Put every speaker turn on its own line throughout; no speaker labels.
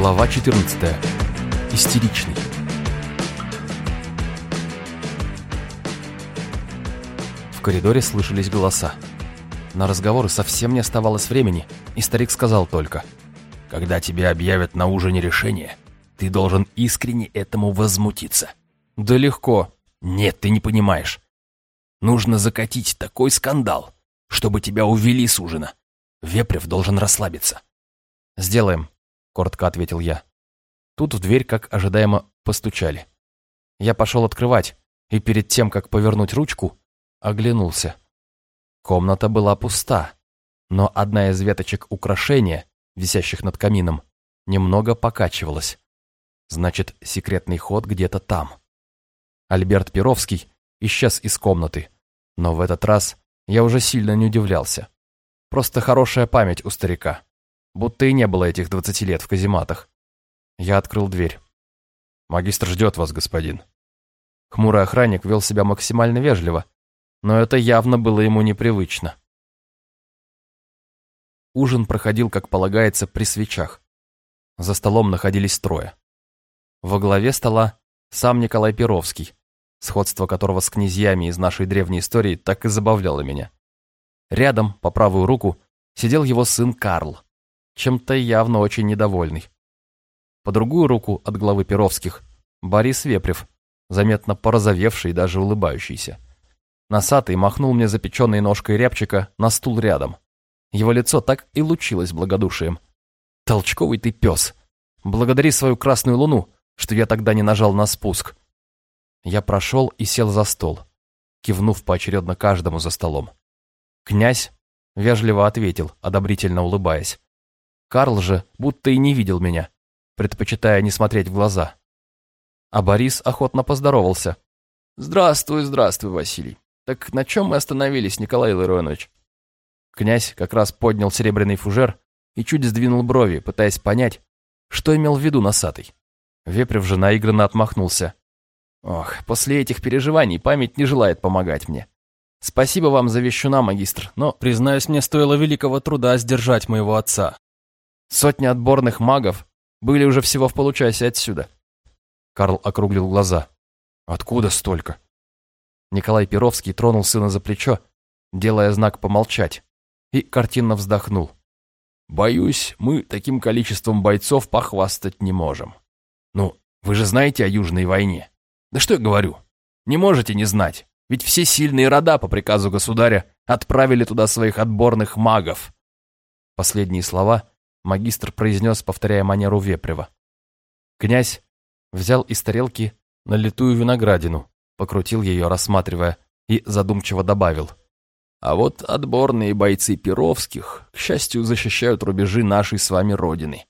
Глава 14. Истеричный. В коридоре слышались голоса. На разговоры совсем не оставалось времени, и старик сказал только. «Когда тебе объявят на ужине решение, ты должен искренне этому возмутиться». «Да легко». «Нет, ты не понимаешь. Нужно закатить такой скандал, чтобы тебя увели с ужина. Вепрев должен расслабиться». «Сделаем», — коротко ответил я. Тут в дверь, как ожидаемо, постучали. Я пошел открывать, и перед тем, как повернуть ручку, оглянулся. Комната была пуста, но одна из веточек украшения, висящих над камином, немного покачивалась. Значит, секретный ход где-то там. Альберт Перовский исчез из комнаты, но в этот раз я уже сильно не удивлялся. Просто хорошая память у старика будто и не было этих двадцати лет в казематах. Я открыл дверь. «Магистр ждет вас, господин». Хмурый охранник вел себя максимально вежливо, но это явно было ему непривычно. Ужин проходил, как полагается, при свечах. За столом находились трое. Во главе стола сам Николай Перовский, сходство которого с князьями из нашей древней истории так и забавляло меня. Рядом, по правую руку, сидел его сын Карл, чем-то явно очень недовольный. По другую руку от главы Перовских Борис Вепрев, заметно порозовевший и даже улыбающийся. Носатый махнул мне запеченной ножкой рябчика на стул рядом. Его лицо так и лучилось благодушием. «Толчковый ты пес! Благодари свою красную луну, что я тогда не нажал на спуск!» Я прошел и сел за стол, кивнув поочередно каждому за столом. Князь вежливо ответил, одобрительно улыбаясь. Карл же будто и не видел меня, предпочитая не смотреть в глаза. А Борис охотно поздоровался. «Здравствуй, здравствуй, Василий. Так на чем мы остановились, Николай Ларионович?» Князь как раз поднял серебряный фужер и чуть сдвинул брови, пытаясь понять, что имел в виду носатый. Вепрев же наигранно отмахнулся. «Ох, после этих переживаний память не желает помогать мне. Спасибо вам за вещуна, магистр, но, признаюсь, мне стоило великого труда сдержать моего отца. Сотни отборных магов были уже всего в получасе отсюда. Карл округлил глаза. Откуда столько? Николай Перовский тронул сына за плечо, делая знак помолчать, и картинно вздохнул. Боюсь, мы таким количеством бойцов похвастать не можем. Ну, вы же знаете о Южной войне. Да что я говорю? Не можете не знать. Ведь все сильные рода по приказу государя отправили туда своих отборных магов. Последние слова магистр произнес, повторяя манеру Вепрева. Князь взял из тарелки налитую виноградину, покрутил ее, рассматривая, и задумчиво добавил. А вот отборные бойцы Перовских, к счастью, защищают рубежи нашей с вами родины.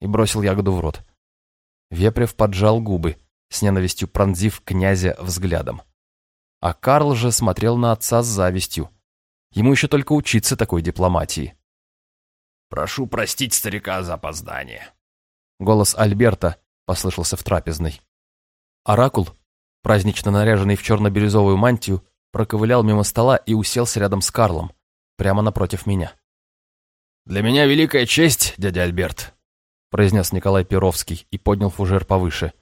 И бросил ягоду в рот. Вепрев поджал губы, с ненавистью пронзив князя взглядом. А Карл же смотрел на отца с завистью. Ему еще только учиться такой дипломатии.
Прошу простить старика за опоздание.
Голос Альберта послышался в трапезной. Оракул, празднично наряженный в черно-бирюзовую мантию, проковылял мимо стола и уселся рядом с Карлом, прямо напротив меня.
«Для меня великая честь, дядя Альберт», произнес Николай Перовский и поднял фужер повыше.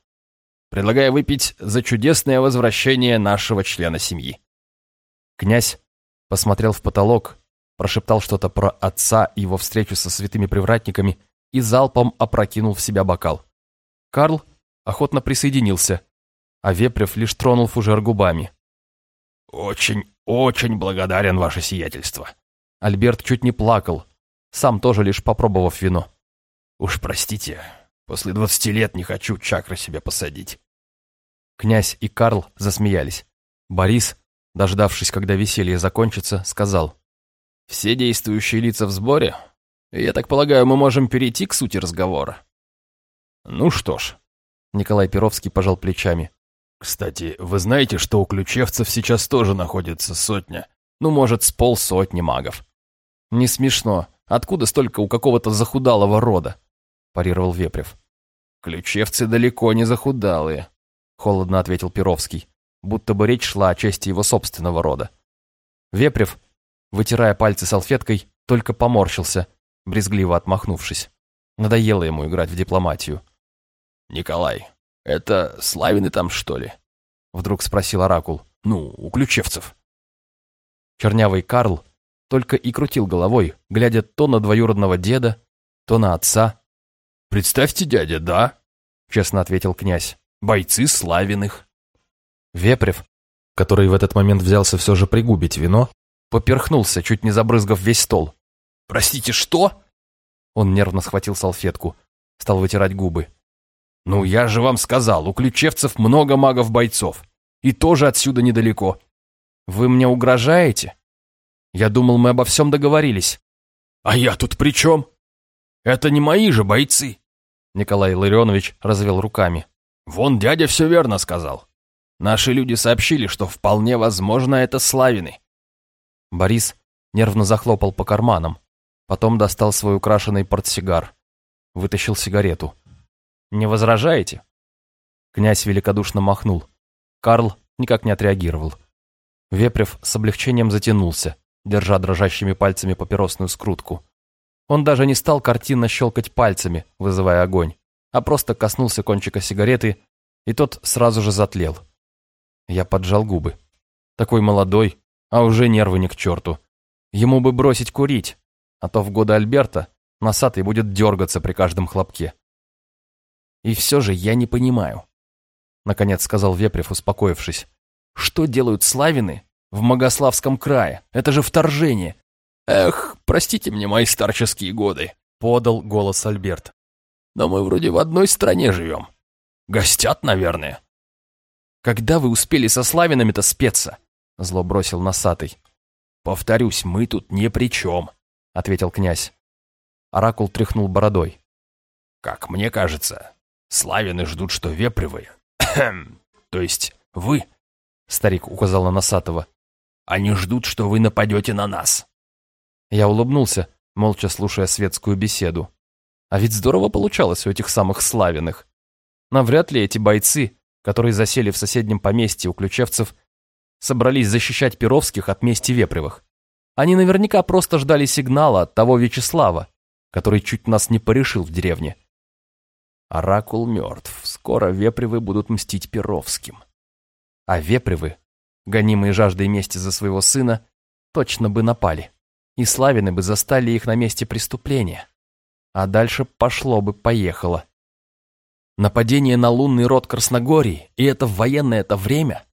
«Предлагаю выпить за чудесное возвращение нашего члена семьи».
Князь посмотрел в потолок прошептал что-то про отца и его встречу со святыми привратниками и залпом опрокинул в себя бокал. Карл охотно присоединился, а Вепрев лишь тронул фужер губами.
«Очень, очень благодарен ваше сиятельство».
Альберт чуть не плакал, сам тоже лишь попробовав вино.
«Уж простите, после двадцати лет не хочу чакры себе посадить».
Князь и Карл засмеялись. Борис, дождавшись, когда веселье закончится, сказал.
Все действующие лица в сборе? Я так полагаю, мы можем перейти к сути разговора. Ну что ж.
Николай Перовский пожал плечами.
Кстати, вы знаете, что у ключевцев сейчас тоже находится сотня? Ну, может, с полсотни магов.
Не смешно. Откуда столько у какого-то захудалого рода? Парировал Вепрев.
Ключевцы далеко не захудалые, холодно ответил Перовский, будто бы речь шла о чести его собственного рода.
Вепрев вытирая пальцы салфеткой, только поморщился, брезгливо отмахнувшись. Надоело ему играть в дипломатию.
«Николай, это славины там, что ли?»
Вдруг спросил Оракул.
«Ну, у ключевцев».
Чернявый Карл только и крутил головой, глядя то на двоюродного деда, то на отца.
«Представьте, дядя, да?»
— честно ответил князь.
«Бойцы славиных».
Вепрев, который в этот момент взялся все же пригубить вино, поперхнулся, чуть не забрызгав весь стол.
«Простите, что?»
Он нервно схватил салфетку, стал вытирать губы.
«Ну, я же вам сказал, у ключевцев много магов-бойцов. И тоже отсюда недалеко».
«Вы мне угрожаете? Я думал, мы обо всем договорились».
«А я тут при чем? Это не мои же бойцы».
Николай Ларионович развел руками.
«Вон дядя все верно сказал. Наши люди сообщили, что вполне возможно это Славины».
Борис нервно захлопал по карманам, потом достал свой украшенный портсигар, вытащил сигарету. «Не возражаете?» Князь великодушно махнул. Карл никак не отреагировал. Вепрев с облегчением затянулся, держа дрожащими пальцами папиросную скрутку. Он даже не стал картинно щелкать пальцами, вызывая огонь, а просто коснулся кончика сигареты, и тот сразу же затлел. Я поджал губы. Такой молодой, а уже нервы не к черту. Ему бы бросить курить, а то в годы Альберта носатый будет дергаться при каждом хлопке. И все же я не понимаю, наконец сказал Вепрев, успокоившись. Что делают славины в Могославском крае? Это же вторжение.
Эх, простите мне мои старческие годы,
подал голос Альберт.
Но мы вроде в одной стране живем. Гостят, наверное.
Когда вы успели со славинами-то спеться? Зло бросил носатый.
Повторюсь, мы тут ни при чем, ответил князь.
Оракул тряхнул бородой.
Как мне кажется, славины ждут, что вепривые. То есть вы
Старик указал на Носатого.
«Они ждут, что вы нападете на нас».
Я улыбнулся, молча слушая светскую беседу. А ведь здорово получалось у этих самых славиных. Навряд ли эти бойцы, которые засели в соседнем поместье у ключевцев, собрались защищать Перовских от мести Вепревых. Они наверняка просто ждали сигнала от того Вячеслава, который чуть нас не порешил в деревне. Оракул мертв. Скоро Вепревы будут мстить Перовским. А вепривы, гонимые жаждой мести за своего сына, точно бы напали. И Славины бы застали их на месте преступления. А дальше пошло бы, поехало. Нападение на лунный род Красногории, и это в военное это время?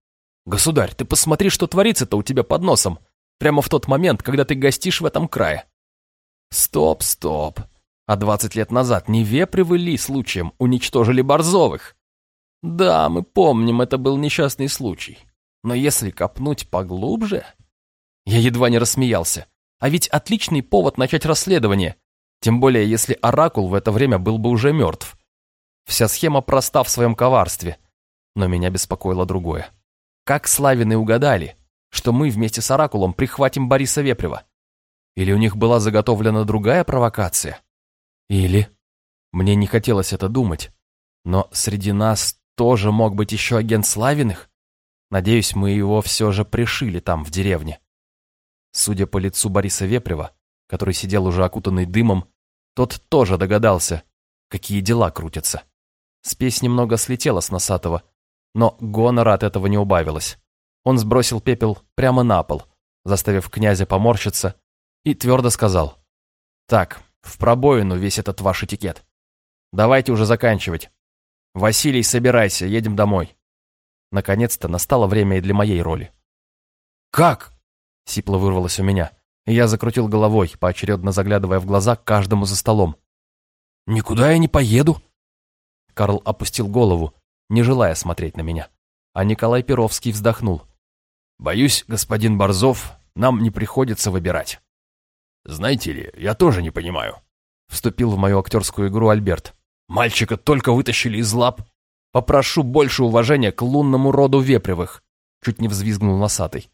Государь, ты посмотри, что творится-то у тебя под носом, прямо в тот момент, когда ты гостишь в этом крае. Стоп, стоп. А двадцать лет назад не вепривы ли случаем уничтожили Борзовых? Да, мы помним, это был несчастный случай. Но если копнуть поглубже... Я едва не рассмеялся. А ведь отличный повод начать расследование. Тем более, если Оракул в это время был бы уже мертв. Вся схема проста в своем коварстве. Но меня беспокоило другое. Как Славины угадали, что мы вместе с Оракулом прихватим Бориса Вепрева? Или у них была заготовлена другая провокация? Или... Мне не хотелось это думать. Но среди нас тоже мог быть еще агент Славиных? Надеюсь, мы его все же пришили там, в деревне. Судя по лицу Бориса Вепрева, который сидел уже окутанный дымом, тот тоже догадался, какие дела крутятся. Спесь немного слетела с Носатого, но гонора от этого не убавилось. Он сбросил пепел прямо на пол, заставив князя поморщиться, и твердо сказал. «Так, в пробоину весь этот ваш этикет. Давайте уже заканчивать. «Василий, собирайся, едем домой». Наконец-то настало время и для моей роли.
«Как?»
— сипло вырвалось у меня, и я закрутил головой, поочередно заглядывая в глаза каждому за столом.
«Никуда я не поеду».
Карл опустил голову, не желая смотреть на меня, а Николай Перовский вздохнул.
«Боюсь, господин Борзов, нам не приходится выбирать». «Знаете ли, я тоже не понимаю», —
вступил в мою актерскую игру Альберт.
Мальчика только вытащили из лап.
Попрошу больше уважения к лунному роду Вепревых. Чуть не взвизгнул носатый.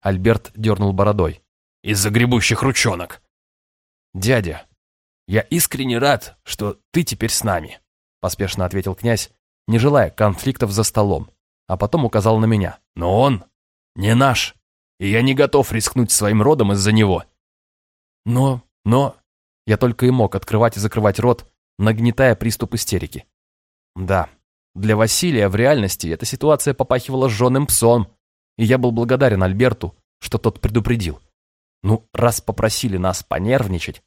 Альберт дернул бородой.
Из-за гребущих ручонок.
Дядя, я искренне рад, что ты теперь с нами, поспешно ответил князь, не желая конфликтов за столом, а потом указал на меня.
Но он не наш, и я не готов рискнуть своим родом из-за него.
Но, но, Я только и мог открывать и закрывать рот, нагнетая приступ истерики. Да, для Василия в реальности эта ситуация попахивала жженым псом, и я был благодарен Альберту, что тот предупредил. Ну, раз попросили нас понервничать,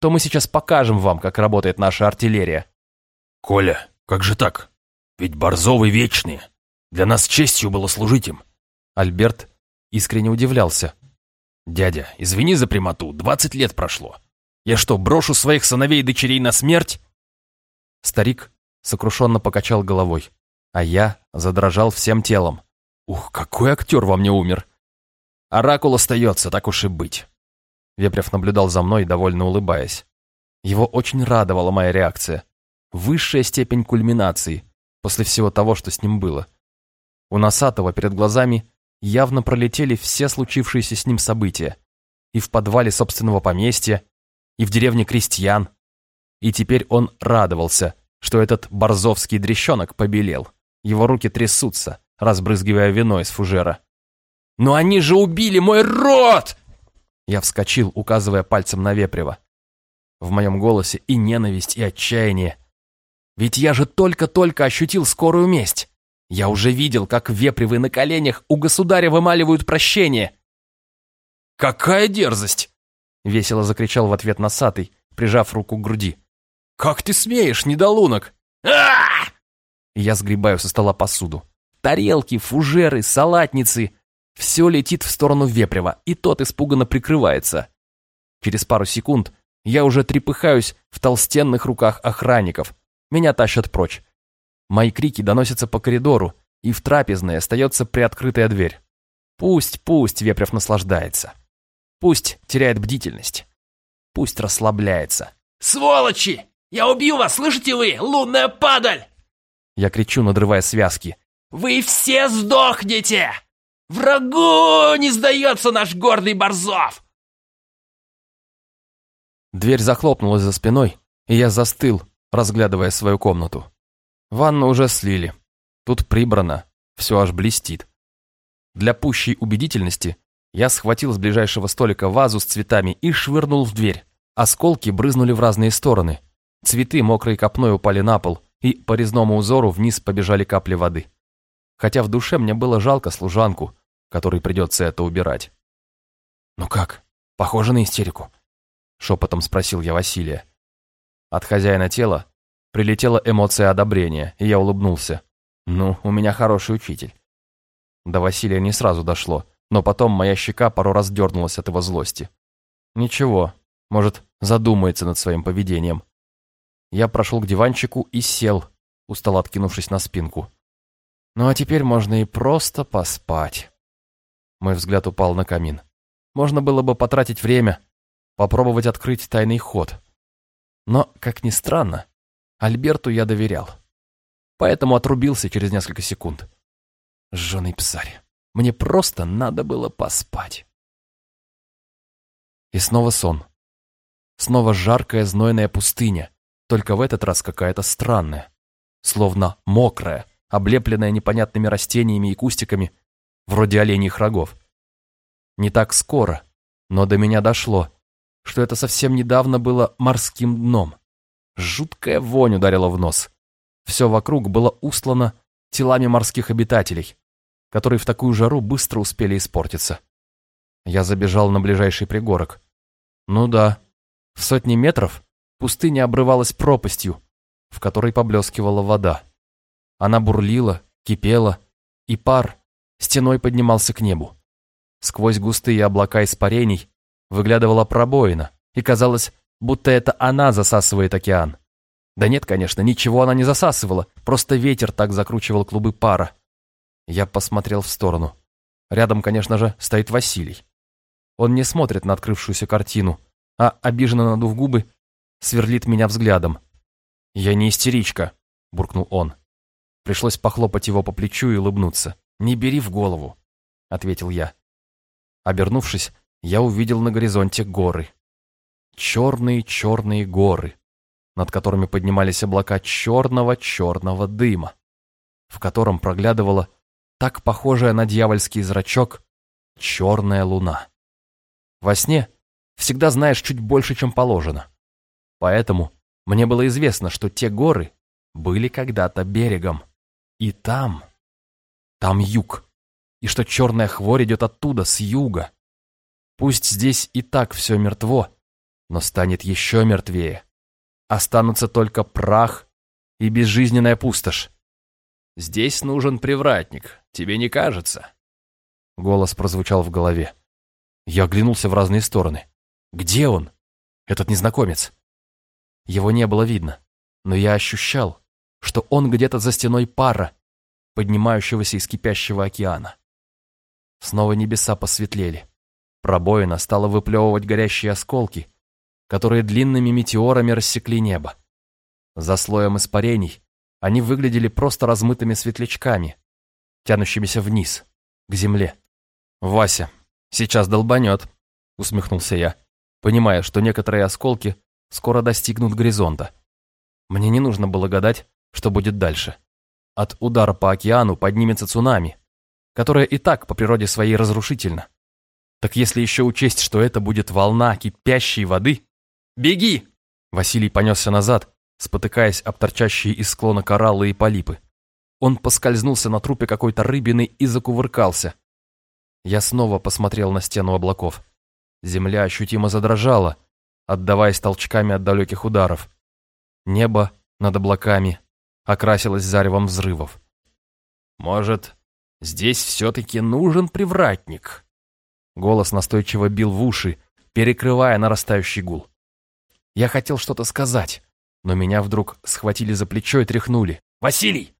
то мы сейчас покажем вам, как работает наша артиллерия.
Коля, как же так? Ведь Борзовы вечные. Для нас честью было служить им.
Альберт искренне удивлялся.
Дядя, извини за прямоту, двадцать лет прошло. Я что, брошу своих сыновей и дочерей на смерть?
Старик сокрушенно покачал головой, а я задрожал всем телом. Ух, какой актер во мне умер!
Оракул остается, так уж и быть.
Вепрев наблюдал за мной, довольно улыбаясь. Его очень радовала моя реакция. Высшая степень кульминации после всего того, что с ним было. У Носатого перед глазами явно пролетели все случившиеся с ним события. И в подвале собственного поместья, и в деревне крестьян. И теперь он радовался, что этот борзовский дрещенок побелел. Его руки трясутся, разбрызгивая вино из фужера.
«Но они же убили мой род!»
Я вскочил, указывая пальцем на Вепрева. В моем голосе и ненависть, и отчаяние. Ведь я же только-только ощутил скорую месть. Я уже видел, как Вепревы на коленях у государя вымаливают прощение.
«Какая дерзость!»
— весело закричал в ответ носатый, прижав руку к груди.
«Как ты смеешь, недолунок?» а
Я сгребаю со стола посуду. Тарелки, фужеры, салатницы. Все летит в сторону Вепрева, и тот испуганно прикрывается. Через пару секунд я уже трепыхаюсь в толстенных руках охранников. Меня тащат прочь. Мои крики доносятся по коридору, и в трапезной остается приоткрытая дверь. Пусть, пусть Вепрев наслаждается. Пусть теряет бдительность. Пусть расслабляется.
«Сволочи! Я убью вас, слышите вы, лунная падаль!»
Я кричу, надрывая связки.
«Вы все сдохнете! Врагу не сдается наш гордый Борзов!»
Дверь захлопнулась за спиной, и я застыл, разглядывая свою комнату. Ванну уже слили. Тут прибрано, все аж блестит. Для пущей убедительности я схватил с ближайшего столика вазу с цветами и швырнул в дверь. Осколки брызнули в разные стороны. Цветы мокрой копной упали на пол, и по резному узору вниз побежали капли воды. Хотя в душе мне было жалко служанку, которой придется это убирать. «Ну как, похоже на истерику?» Шепотом спросил я Василия. От хозяина тела прилетела эмоция одобрения, и я улыбнулся. «Ну, у меня хороший учитель». До Василия не сразу дошло, но потом моя щека пару раз дернулась от его злости. «Ничего, может, задумается над своим поведением». Я прошел к диванчику и сел, устало откинувшись на спинку. Ну а теперь можно и просто поспать. Мой взгляд упал на камин. Можно было бы потратить время, попробовать открыть тайный ход. Но, как ни странно, Альберту я доверял. Поэтому отрубился через несколько секунд. Жженый псарь. Мне просто надо было поспать. И снова сон. Снова жаркая знойная пустыня, только в этот раз какая-то странная. Словно мокрая, облепленная непонятными растениями и кустиками, вроде оленьих рогов. Не так скоро, но до меня дошло, что это совсем недавно было морским дном. Жуткая вонь ударила в нос. Все вокруг было устлано телами морских обитателей, которые в такую жару быстро успели испортиться. Я забежал на ближайший пригорок. Ну да, в сотни метров пустыня обрывалась пропастью, в которой поблескивала вода. Она бурлила, кипела, и пар стеной поднимался к небу. Сквозь густые облака испарений выглядывала пробоина, и казалось, будто это она засасывает океан. Да нет, конечно, ничего она не засасывала, просто ветер так закручивал клубы пара. Я посмотрел в сторону. Рядом, конечно же, стоит Василий. Он не смотрит на открывшуюся картину, а, обиженно надув губы, сверлит меня взглядом. «Я не истеричка», — буркнул он. Пришлось похлопать его по плечу и улыбнуться. «Не бери в голову», — ответил я. Обернувшись, я увидел на горизонте горы. Черные-черные горы, над которыми поднимались облака черного-черного дыма, в котором проглядывала так похожая на дьявольский зрачок черная луна. Во сне всегда знаешь чуть больше, чем положено. Поэтому мне было известно, что те горы были когда-то берегом. И там, там юг. И что черная хворь идет оттуда, с юга. Пусть здесь и так все мертво, но станет еще мертвее. Останутся только прах и безжизненная пустошь. Здесь нужен привратник, тебе не кажется? Голос прозвучал в голове. Я оглянулся в разные стороны. Где он? Этот незнакомец. Его не было видно, но я ощущал, что он где-то за стеной пара, поднимающегося из кипящего океана. Снова небеса посветлели. Пробоина стала выплевывать горящие осколки, которые длинными метеорами рассекли небо. За слоем испарений они выглядели просто размытыми светлячками, тянущимися вниз, к земле. «Вася, сейчас долбанет», — усмехнулся я, понимая, что некоторые осколки скоро достигнут горизонта. Мне не нужно было гадать, что будет дальше. От удара по океану поднимется цунами, которое и так по природе своей разрушительно. Так если еще учесть, что это будет волна кипящей воды... «Беги!» Василий понесся назад, спотыкаясь об торчащие из склона кораллы и полипы. Он поскользнулся на трупе какой-то рыбины и закувыркался. Я снова посмотрел на стену облаков. Земля ощутимо задрожала, отдаваясь толчками от далеких ударов. Небо над облаками окрасилось заревом взрывов. «Может, здесь все-таки нужен привратник?» Голос настойчиво бил в уши, перекрывая нарастающий гул. Я хотел что-то сказать, но меня вдруг схватили за плечо и тряхнули. «Василий!»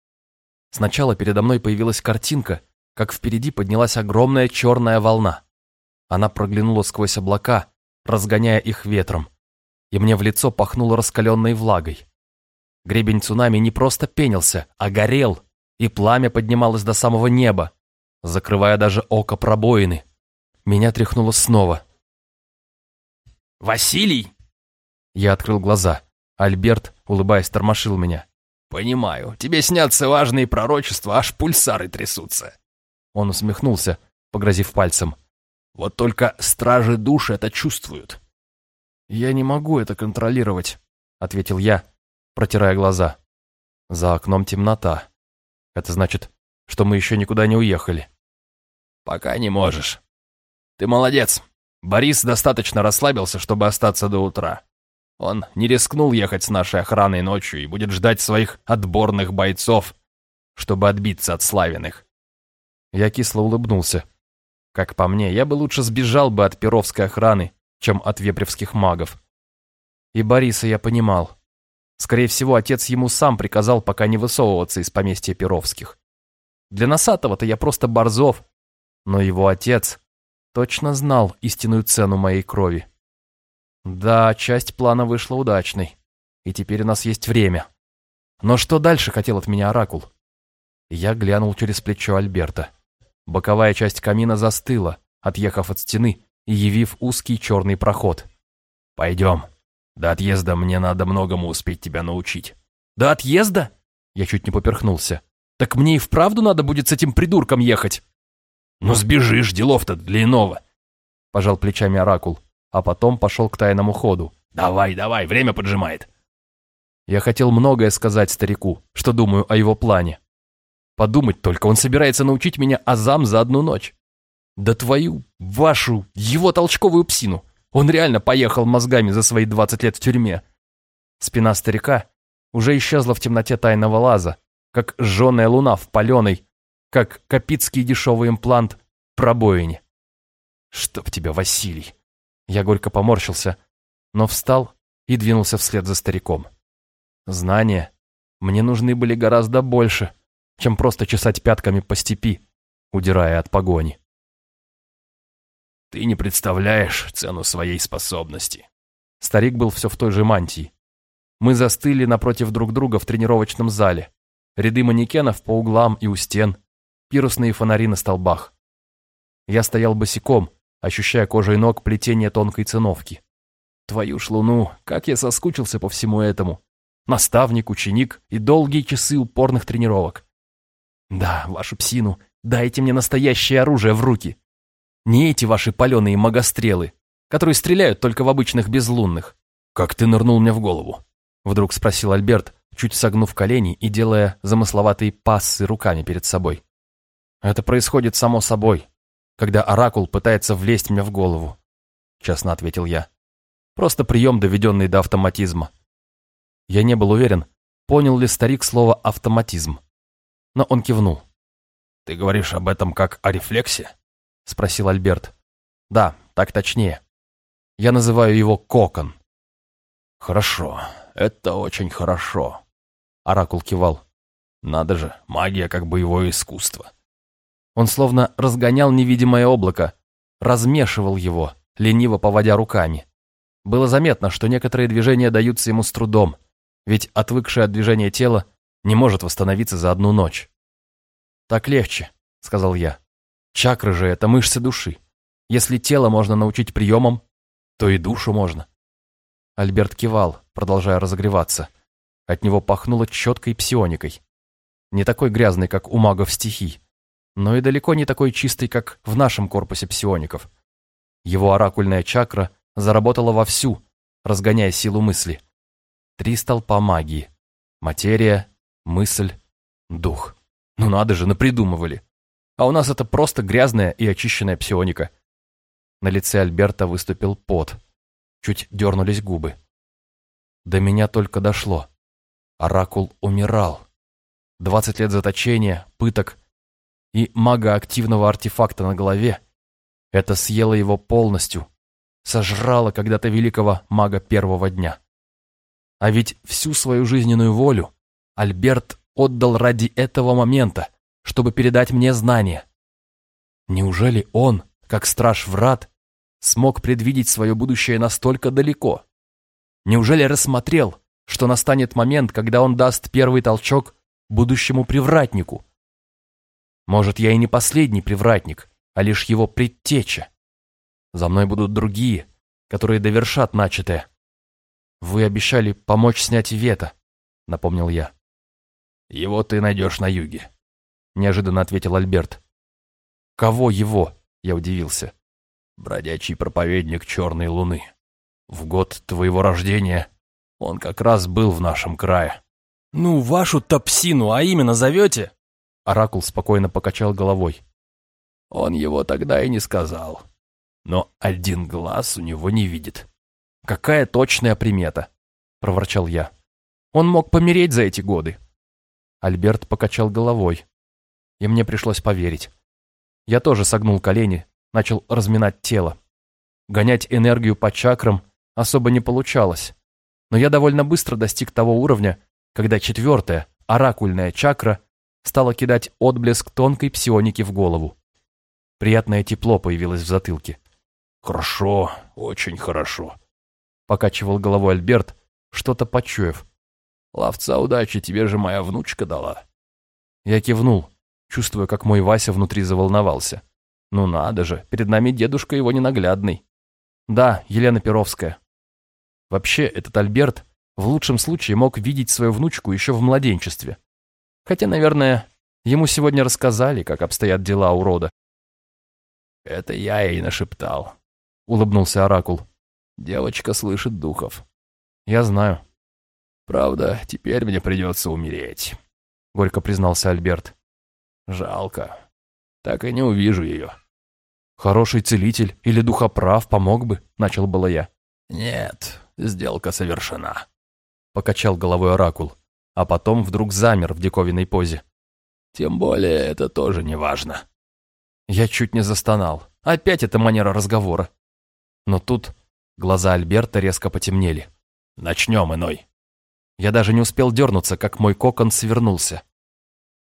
Сначала передо мной появилась картинка, как впереди поднялась огромная черная волна. Она проглянула сквозь облака, разгоняя их ветром, и мне в лицо пахнуло раскаленной влагой. Гребень цунами не просто пенился, а горел, и пламя поднималось до самого неба, закрывая даже око пробоины. Меня тряхнуло снова. «Василий!» Я открыл глаза. Альберт, улыбаясь, тормошил меня. «Понимаю, тебе снятся важные пророчества, аж пульсары трясутся». Он усмехнулся, погрозив пальцем. «Вот только стражи душ это чувствуют». «Я не могу это контролировать», — ответил я, протирая глаза. За окном темнота. Это значит, что мы еще никуда не уехали. «Пока не можешь. Ты молодец. Борис достаточно расслабился, чтобы остаться до утра. Он не рискнул ехать с нашей охраной ночью и будет ждать своих отборных бойцов, чтобы отбиться от славиных. Я кисло улыбнулся. Как по мне, я бы лучше сбежал бы от перовской охраны, чем от вепревских магов. И Бориса я понимал. Скорее всего, отец ему сам приказал пока не высовываться из поместья Перовских. Для Носатого-то я просто Борзов, но его отец точно знал истинную цену моей крови. Да, часть плана вышла удачной. И теперь у нас есть время. Но что дальше хотел от меня Оракул? Я глянул через плечо Альберта. Боковая часть камина застыла, отъехав от стены и явив узкий черный проход. «Пойдем. До отъезда мне надо многому успеть тебя научить». «До отъезда?» Я чуть не поперхнулся. «Так мне и вправду надо будет с этим придурком ехать?» «Ну сбежишь, делов-то для иного!» Пожал плечами Оракул а потом пошел к тайному ходу. «Давай, давай, время поджимает!» Я хотел многое сказать старику, что думаю о его плане. Подумать только, он собирается научить меня азам за одну ночь. Да твою, вашу, его толчковую псину. Он реально поехал мозгами за свои двадцать лет в тюрьме. Спина старика уже исчезла в темноте тайного лаза, как жженая луна в паленой, как капитский дешевый имплант пробоине. Чтоб тебя, Василий! Я горько поморщился, но встал и двинулся вслед за стариком. Знания мне нужны были гораздо больше, чем просто чесать пятками по степи, удирая от погони. «Ты не представляешь цену своей способности». Старик был все в той же мантии. Мы застыли напротив друг друга в тренировочном зале. Ряды манекенов по углам и у стен, пирусные фонари на столбах. Я стоял босиком, ощущая кожей ног плетение тонкой циновки. Твою ж луну, как я соскучился по всему этому. Наставник, ученик и долгие часы упорных тренировок. Да, вашу псину, дайте мне настоящее оружие в руки. Не эти ваши паленые магострелы, которые стреляют только в обычных безлунных.
«Как ты нырнул мне в голову?» Вдруг спросил Альберт, чуть согнув колени и делая замысловатые пассы руками перед собой. «Это происходит само собой, когда оракул пытается влезть мне в голову», честно ответил я. «Просто прием, доведенный до автоматизма». Я не был уверен, понял ли старик слово «автоматизм». Но он кивнул. «Ты говоришь об этом как о рефлексе?» Спросил Альберт. «Да, так точнее. Я называю его кокон». «Хорошо, это очень хорошо», — Оракул кивал. «Надо же, магия как боевое искусство». Он словно разгонял невидимое облако, размешивал его, лениво поводя руками. Было заметно, что некоторые движения даются ему с трудом, ведь отвыкшее от движения тело не может восстановиться за одну ночь. «Так легче», — сказал я. «Чакры же — это мышцы души. Если тело можно научить приемам, то и душу можно». Альберт кивал, продолжая разогреваться. От него пахнуло четкой псионикой. Не такой грязной, как у магов стихий, но и далеко не такой чистой, как в нашем корпусе псиоников. Его оракульная чакра заработала вовсю, разгоняя силу мысли. Три столпа магии. Материя, мысль, дух. Ну надо же, напридумывали. А у нас это просто грязная и очищенная псионика. На лице Альберта выступил пот. Чуть дернулись губы. До меня только дошло. Оракул умирал. Двадцать лет заточения, пыток и магоактивного артефакта на голове. Это съело его полностью, сожрало когда-то великого мага первого дня. А ведь всю свою жизненную волю Альберт отдал ради этого момента, чтобы передать мне знания. Неужели он, как страж врат, смог предвидеть свое будущее настолько далеко? Неужели рассмотрел, что настанет момент, когда он даст первый толчок будущему привратнику? Может, я и не последний привратник, а лишь его предтеча. За мной будут другие, которые довершат начатое. Вы обещали помочь снять вето, напомнил я. Его ты найдешь на юге, неожиданно ответил Альберт. Кого его? Я удивился. Бродячий проповедник Черной Луны. В год твоего рождения он как раз был в нашем крае.
Ну, вашу топсину, а именно зовете? Оракул спокойно покачал головой.
Он его тогда и не сказал. Но один глаз у него не видит.
Какая точная примета? Проворчал я. Он мог помереть за эти годы. Альберт покачал головой. И мне пришлось поверить. Я тоже согнул колени, начал разминать тело. Гонять энергию по чакрам особо не получалось. Но я довольно быстро достиг того уровня, когда четвертая, оракульная чакра, стала кидать отблеск тонкой псионики в голову. Приятное тепло появилось в затылке.
«Хорошо, очень хорошо», — покачивал головой Альберт, что-то почуяв. «Ловца удачи тебе же моя внучка дала».
Я кивнул, чувствуя, как мой Вася внутри заволновался. Ну надо же, перед нами дедушка его ненаглядный. Да, Елена Перовская. Вообще, этот Альберт в лучшем случае мог видеть свою внучку еще в младенчестве. Хотя, наверное, ему сегодня рассказали, как обстоят дела у рода.
«Это я ей нашептал», — улыбнулся Оракул. «Девочка слышит духов».
«Я знаю».
«Правда, теперь мне придется умереть», — горько признался Альберт. «Жалко. Так и не увижу ее».
«Хороший целитель или духоправ помог бы», — начал было я.
«Нет, сделка совершена», — покачал головой Оракул, а потом вдруг замер в диковинной позе. «Тем более это тоже не важно».
Я чуть не застонал. Опять эта манера разговора. Но тут глаза Альберта резко потемнели.
«Начнем, иной».
Я даже не успел дернуться, как мой кокон свернулся.